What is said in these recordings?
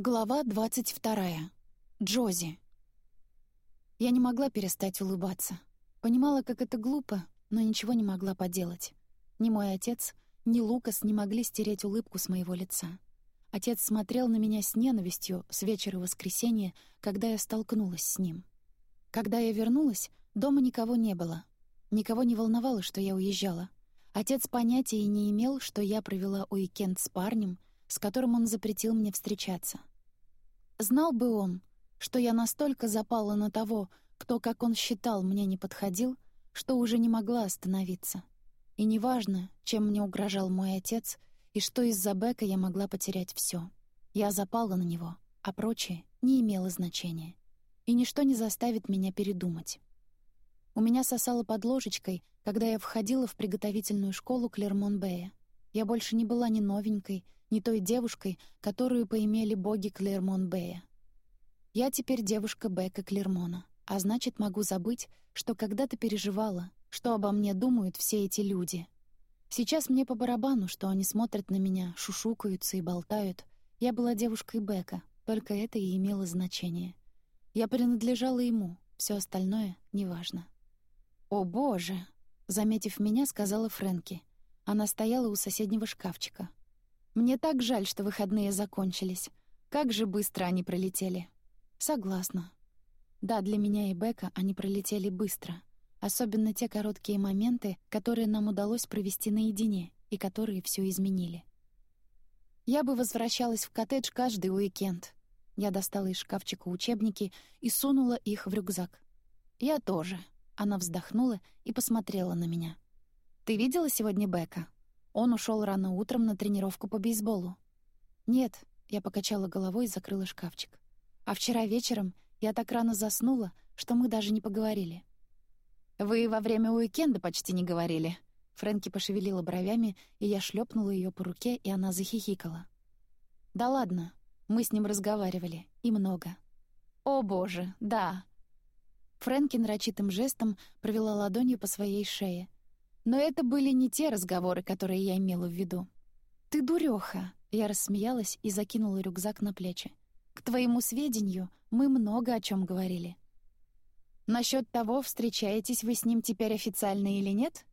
Глава 22. Джози. Я не могла перестать улыбаться. Понимала, как это глупо, но ничего не могла поделать. Ни мой отец, ни Лукас не могли стереть улыбку с моего лица. Отец смотрел на меня с ненавистью с вечера воскресенья, когда я столкнулась с ним. Когда я вернулась, дома никого не было. Никого не волновало, что я уезжала. Отец понятия не имел, что я провела уикенд с парнем, с которым он запретил мне встречаться. Знал бы он, что я настолько запала на того, кто, как он считал, мне не подходил, что уже не могла остановиться. И неважно, чем мне угрожал мой отец, и что из-за Бека я могла потерять все. Я запала на него, а прочее не имело значения. И ничто не заставит меня передумать. У меня сосало под ложечкой, когда я входила в приготовительную школу Клермон-Бэя. Я больше не была ни новенькой, ни той девушкой, которую поимели боги Клермон-Бэя. Я теперь девушка Бека Клермона, а значит, могу забыть, что когда-то переживала, что обо мне думают все эти люди. Сейчас мне по барабану, что они смотрят на меня, шушукаются и болтают. Я была девушкой Бека, только это и имело значение. Я принадлежала ему, все остальное — неважно. «О, боже!» — заметив меня, сказала Фрэнки. Она стояла у соседнего шкафчика. Мне так жаль, что выходные закончились. Как же быстро они пролетели. Согласна. Да, для меня и Бека они пролетели быстро. Особенно те короткие моменты, которые нам удалось провести наедине и которые все изменили. Я бы возвращалась в коттедж каждый уикенд. Я достала из шкафчика учебники и сунула их в рюкзак. Я тоже. Она вздохнула и посмотрела на меня. «Ты видела сегодня Бека?» Он ушел рано утром на тренировку по бейсболу. «Нет», — я покачала головой и закрыла шкафчик. «А вчера вечером я так рано заснула, что мы даже не поговорили». «Вы во время уикенда почти не говорили». Фрэнки пошевелила бровями, и я шлепнула ее по руке, и она захихикала. «Да ладно, мы с ним разговаривали, и много». «О, боже, да». Фрэнки нарочитым жестом провела ладонью по своей шее — но это были не те разговоры, которые я имела в виду. «Ты дурёха!» — я рассмеялась и закинула рюкзак на плечи. «К твоему сведению, мы много о чем говорили». «Насчёт того, встречаетесь вы с ним теперь официально или нет?»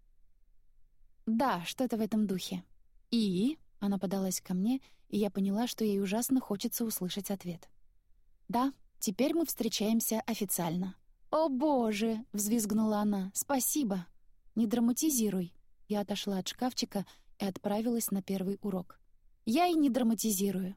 «Да, что-то в этом духе». «И?» — она подалась ко мне, и я поняла, что ей ужасно хочется услышать ответ. «Да, теперь мы встречаемся официально». «О, боже!» — взвизгнула она. «Спасибо!» «Не драматизируй». Я отошла от шкафчика и отправилась на первый урок. «Я и не драматизирую.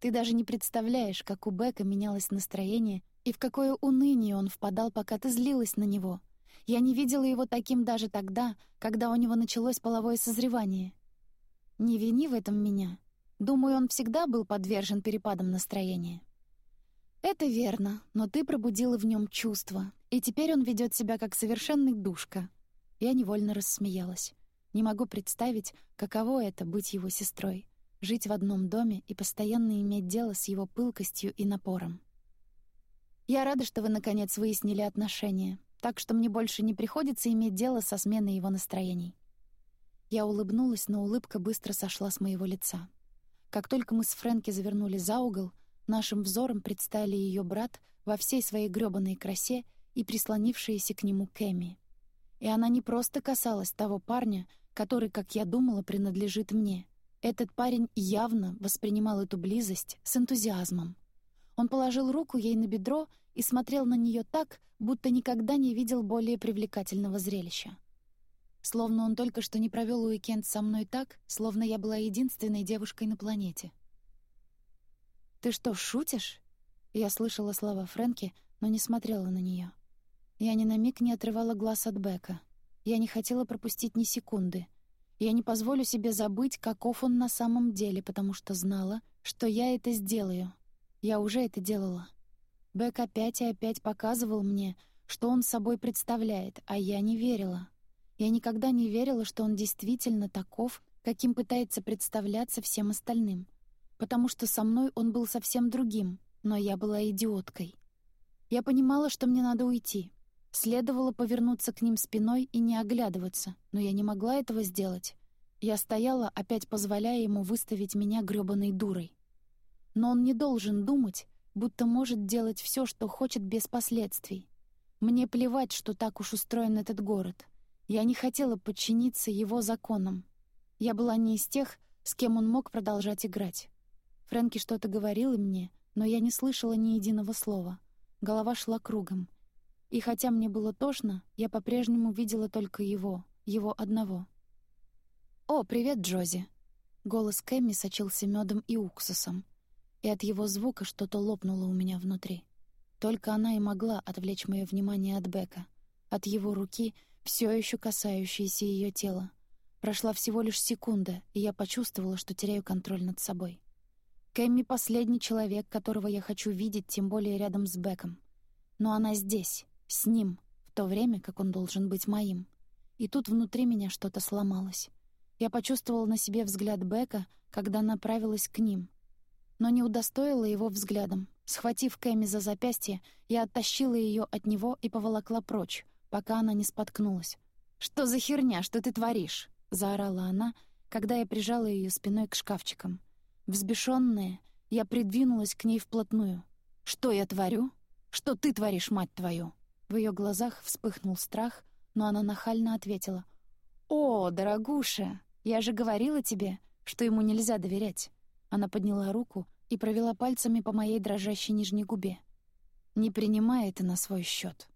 Ты даже не представляешь, как у Бека менялось настроение и в какое уныние он впадал, пока ты злилась на него. Я не видела его таким даже тогда, когда у него началось половое созревание. Не вини в этом меня. Думаю, он всегда был подвержен перепадам настроения. Это верно, но ты пробудила в нем чувства, и теперь он ведет себя как совершенный душка. Я невольно рассмеялась. Не могу представить, каково это — быть его сестрой, жить в одном доме и постоянно иметь дело с его пылкостью и напором. Я рада, что вы, наконец, выяснили отношения, так что мне больше не приходится иметь дело со сменой его настроений. Я улыбнулась, но улыбка быстро сошла с моего лица. Как только мы с Фрэнки завернули за угол, нашим взором предстали ее брат во всей своей грёбаной красе и прислонившиеся к нему Кэми. И она не просто касалась того парня, который, как я думала, принадлежит мне. Этот парень явно воспринимал эту близость с энтузиазмом. Он положил руку ей на бедро и смотрел на нее так, будто никогда не видел более привлекательного зрелища. Словно он только что не провел уикенд со мной так, словно я была единственной девушкой на планете. «Ты что, шутишь?» Я слышала слова Фрэнки, но не смотрела на нее. Я ни на миг не отрывала глаз от Бека. Я не хотела пропустить ни секунды. Я не позволю себе забыть, каков он на самом деле, потому что знала, что я это сделаю. Я уже это делала. Бек опять и опять показывал мне, что он собой представляет, а я не верила. Я никогда не верила, что он действительно таков, каким пытается представляться всем остальным. Потому что со мной он был совсем другим, но я была идиоткой. Я понимала, что мне надо уйти, Следовало повернуться к ним спиной и не оглядываться, но я не могла этого сделать. Я стояла, опять позволяя ему выставить меня грёбаной дурой. Но он не должен думать, будто может делать все, что хочет без последствий. Мне плевать, что так уж устроен этот город. Я не хотела подчиниться его законам. Я была не из тех, с кем он мог продолжать играть. Фрэнки что-то говорил мне, но я не слышала ни единого слова. Голова шла кругом. И хотя мне было тошно, я по-прежнему видела только его, его одного. «О, привет, Джози!» Голос Кэмми сочился медом и уксусом, и от его звука что-то лопнуло у меня внутри. Только она и могла отвлечь мое внимание от Бека, от его руки, все еще касающейся ее тела. Прошла всего лишь секунда, и я почувствовала, что теряю контроль над собой. Кэмми — последний человек, которого я хочу видеть, тем более рядом с Беком. Но она здесь, с ним, в то время, как он должен быть моим. И тут внутри меня что-то сломалось. Я почувствовала на себе взгляд Бека, когда направилась к ним. Но не удостоила его взглядом. Схватив Кэми за запястье, я оттащила ее от него и поволокла прочь, пока она не споткнулась. «Что за херня, что ты творишь?» — заорала она, когда я прижала ее спиной к шкафчикам. Взбешенная, я придвинулась к ней вплотную. «Что я творю? Что ты творишь, мать твою?» В ее глазах вспыхнул страх, но она нахально ответила. «О, дорогуша, я же говорила тебе, что ему нельзя доверять». Она подняла руку и провела пальцами по моей дрожащей нижней губе. «Не принимай это на свой счет.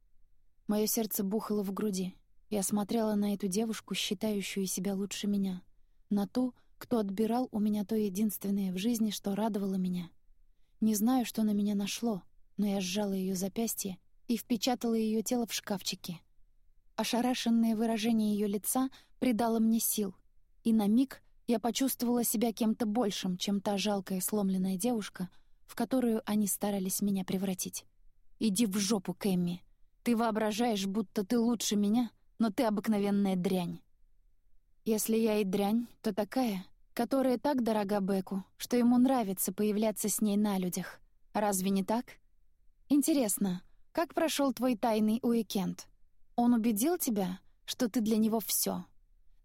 Мое сердце бухало в груди. Я смотрела на эту девушку, считающую себя лучше меня. На ту, кто отбирал у меня то единственное в жизни, что радовало меня. Не знаю, что на меня нашло, но я сжала ее запястье и впечатала ее тело в шкафчике. Ошарашенное выражение ее лица придало мне сил, и на миг я почувствовала себя кем-то большим, чем та жалкая сломленная девушка, в которую они старались меня превратить. «Иди в жопу, Кэмми. Ты воображаешь, будто ты лучше меня, но ты обыкновенная дрянь». Если я и дрянь, то такая, которая так дорога Беку, что ему нравится появляться с ней на людях. Разве не так? Интересно, как прошел твой тайный уикенд? Он убедил тебя, что ты для него все.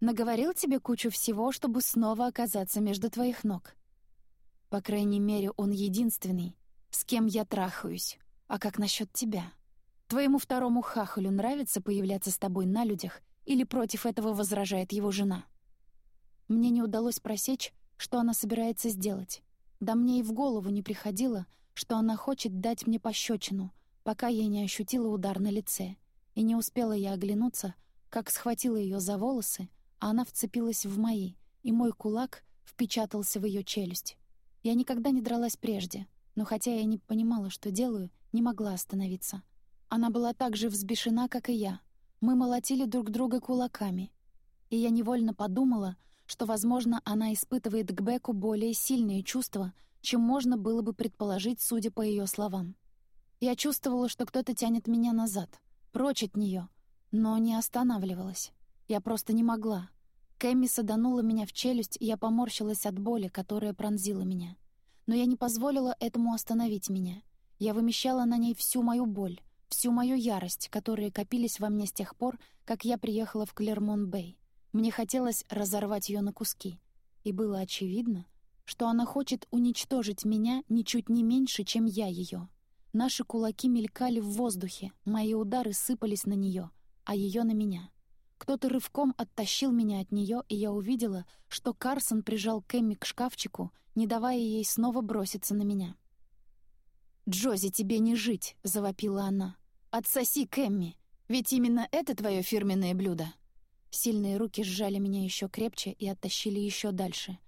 Наговорил тебе кучу всего, чтобы снова оказаться между твоих ног. По крайней мере, он единственный, с кем я трахаюсь. А как насчет тебя? Твоему второму хахалю нравится появляться с тобой на людях или против этого возражает его жена? Мне не удалось просечь, что она собирается сделать. Да мне и в голову не приходило, что она хочет дать мне пощечину, пока я не ощутила удар на лице. И не успела я оглянуться, как схватила ее за волосы, а она вцепилась в мои, и мой кулак впечатался в ее челюсть. Я никогда не дралась прежде, но хотя я не понимала, что делаю, не могла остановиться. Она была так же взбешена, как и я. Мы молотили друг друга кулаками. И я невольно подумала — что, возможно, она испытывает к Беку более сильные чувства, чем можно было бы предположить, судя по ее словам. Я чувствовала, что кто-то тянет меня назад, прочь от нее, но не останавливалась. Я просто не могла. Кэмми саданула меня в челюсть, и я поморщилась от боли, которая пронзила меня. Но я не позволила этому остановить меня. Я вымещала на ней всю мою боль, всю мою ярость, которые копились во мне с тех пор, как я приехала в Клермон-Бэй. Мне хотелось разорвать ее на куски, и было очевидно, что она хочет уничтожить меня ничуть не меньше, чем я ее. Наши кулаки мелькали в воздухе, мои удары сыпались на нее, а ее на меня. Кто-то рывком оттащил меня от нее, и я увидела, что Карсон прижал Кэмми к шкафчику, не давая ей снова броситься на меня. «Джози, тебе не жить!» — завопила она. «Отсоси, Кэмми! Ведь именно это твое фирменное блюдо!» Сильные руки сжали меня еще крепче и оттащили еще дальше.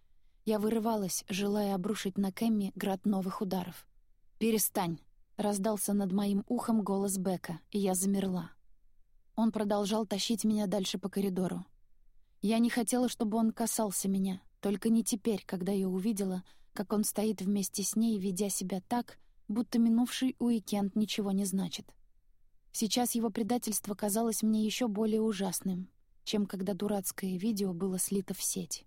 Я вырывалась, желая обрушить на Кэмми град новых ударов. «Перестань!» — раздался над моим ухом голос Бека, и я замерла. Он продолжал тащить меня дальше по коридору. Я не хотела, чтобы он касался меня, только не теперь, когда я увидела, как он стоит вместе с ней, ведя себя так, будто минувший уикенд ничего не значит. Сейчас его предательство казалось мне еще более ужасным, чем когда дурацкое видео было слито в сеть.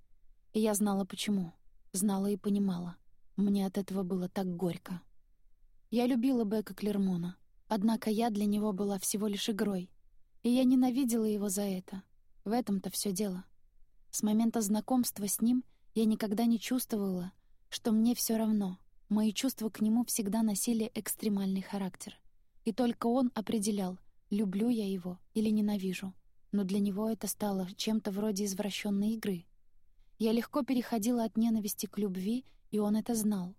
И я знала почему. Знала и понимала. Мне от этого было так горько. Я любила Бека Клермона, однако я для него была всего лишь игрой. И я ненавидела его за это. В этом-то все дело. С момента знакомства с ним я никогда не чувствовала, что мне все равно, мои чувства к нему всегда носили экстремальный характер. И только он определял, люблю я его или ненавижу. Но для него это стало чем-то вроде извращенной игры. Я легко переходила от ненависти к любви, и он это знал.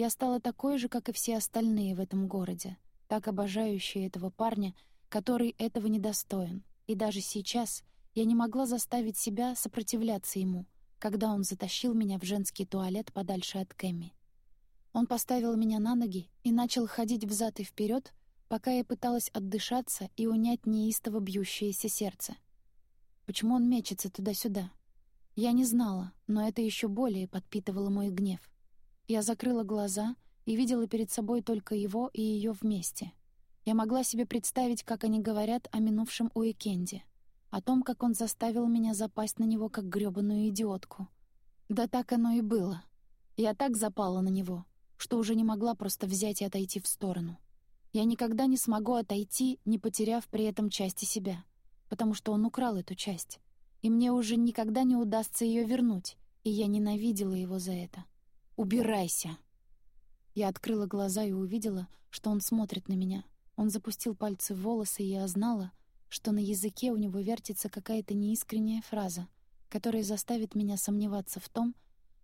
Я стала такой же, как и все остальные в этом городе, так обожающая этого парня, который этого недостоин. И даже сейчас я не могла заставить себя сопротивляться ему, когда он затащил меня в женский туалет подальше от Кэмми. Он поставил меня на ноги и начал ходить взад и вперед, пока я пыталась отдышаться и унять неистово бьющееся сердце. Почему он мечется туда-сюда? Я не знала, но это еще более подпитывало мой гнев. Я закрыла глаза и видела перед собой только его и ее вместе. Я могла себе представить, как они говорят о минувшем уикенде, о том, как он заставил меня запасть на него, как грёбаную идиотку. Да так оно и было. Я так запала на него, что уже не могла просто взять и отойти в сторону. Я никогда не смогу отойти, не потеряв при этом части себя, потому что он украл эту часть, и мне уже никогда не удастся ее вернуть, и я ненавидела его за это. «Убирайся!» Я открыла глаза и увидела, что он смотрит на меня. Он запустил пальцы в волосы, и я знала, что на языке у него вертится какая-то неискренняя фраза, которая заставит меня сомневаться в том,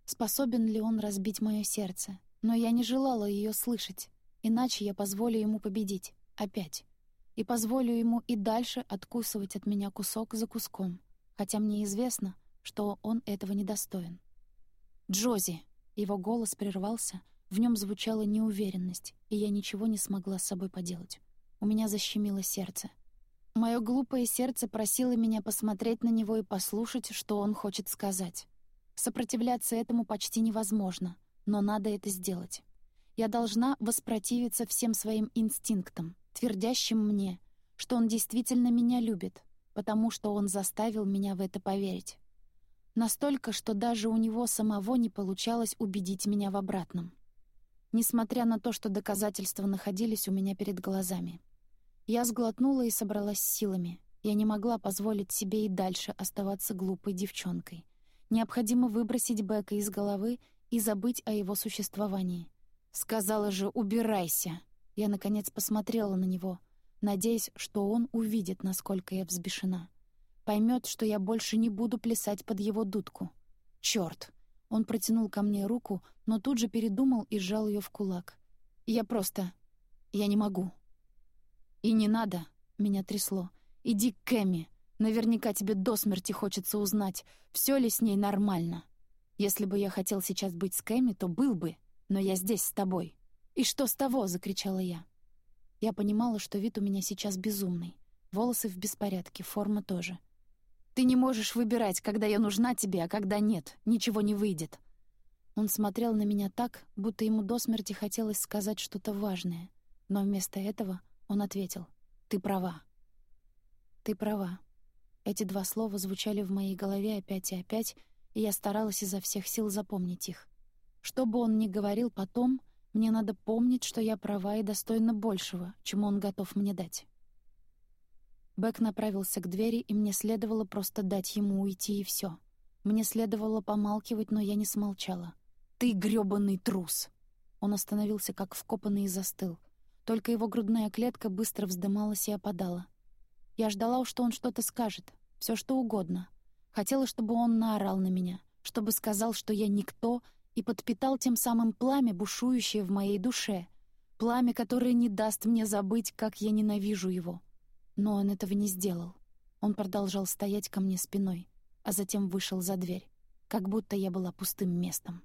способен ли он разбить мое сердце, но я не желала ее слышать, иначе я позволю ему победить. Опять. И позволю ему и дальше откусывать от меня кусок за куском, хотя мне известно, что он этого недостоин. «Джози!» Его голос прервался, в нем звучала неуверенность, и я ничего не смогла с собой поделать. У меня защемило сердце. Мое глупое сердце просило меня посмотреть на него и послушать, что он хочет сказать. Сопротивляться этому почти невозможно — но надо это сделать. Я должна воспротивиться всем своим инстинктам, твердящим мне, что он действительно меня любит, потому что он заставил меня в это поверить. Настолько, что даже у него самого не получалось убедить меня в обратном. Несмотря на то, что доказательства находились у меня перед глазами. Я сглотнула и собралась силами. Я не могла позволить себе и дальше оставаться глупой девчонкой. Необходимо выбросить Бека из головы и забыть о его существовании. Сказала же «убирайся». Я, наконец, посмотрела на него, надеясь, что он увидит, насколько я взбешена. Поймет, что я больше не буду плясать под его дудку. Черт! Он протянул ко мне руку, но тут же передумал и сжал ее в кулак. Я просто... Я не могу. «И не надо!» — меня трясло. «Иди к Кэмми. Наверняка тебе до смерти хочется узнать, все ли с ней нормально». Если бы я хотел сейчас быть с Кэми, то был бы, но я здесь с тобой. «И что с того?» — закричала я. Я понимала, что вид у меня сейчас безумный. Волосы в беспорядке, форма тоже. «Ты не можешь выбирать, когда я нужна тебе, а когда нет. Ничего не выйдет». Он смотрел на меня так, будто ему до смерти хотелось сказать что-то важное. Но вместо этого он ответил «Ты права». «Ты права». Эти два слова звучали в моей голове опять и опять, и я старалась изо всех сил запомнить их. Что бы он ни говорил потом, мне надо помнить, что я права и достойна большего, чем он готов мне дать. Бэк направился к двери, и мне следовало просто дать ему уйти, и все. Мне следовало помалкивать, но я не смолчала. «Ты грёбаный трус!» Он остановился как вкопанный и застыл. Только его грудная клетка быстро вздымалась и опадала. Я ждала, что он что-то скажет, все что угодно — Хотела, чтобы он наорал на меня, чтобы сказал, что я никто, и подпитал тем самым пламя, бушующее в моей душе, пламя, которое не даст мне забыть, как я ненавижу его. Но он этого не сделал. Он продолжал стоять ко мне спиной, а затем вышел за дверь, как будто я была пустым местом.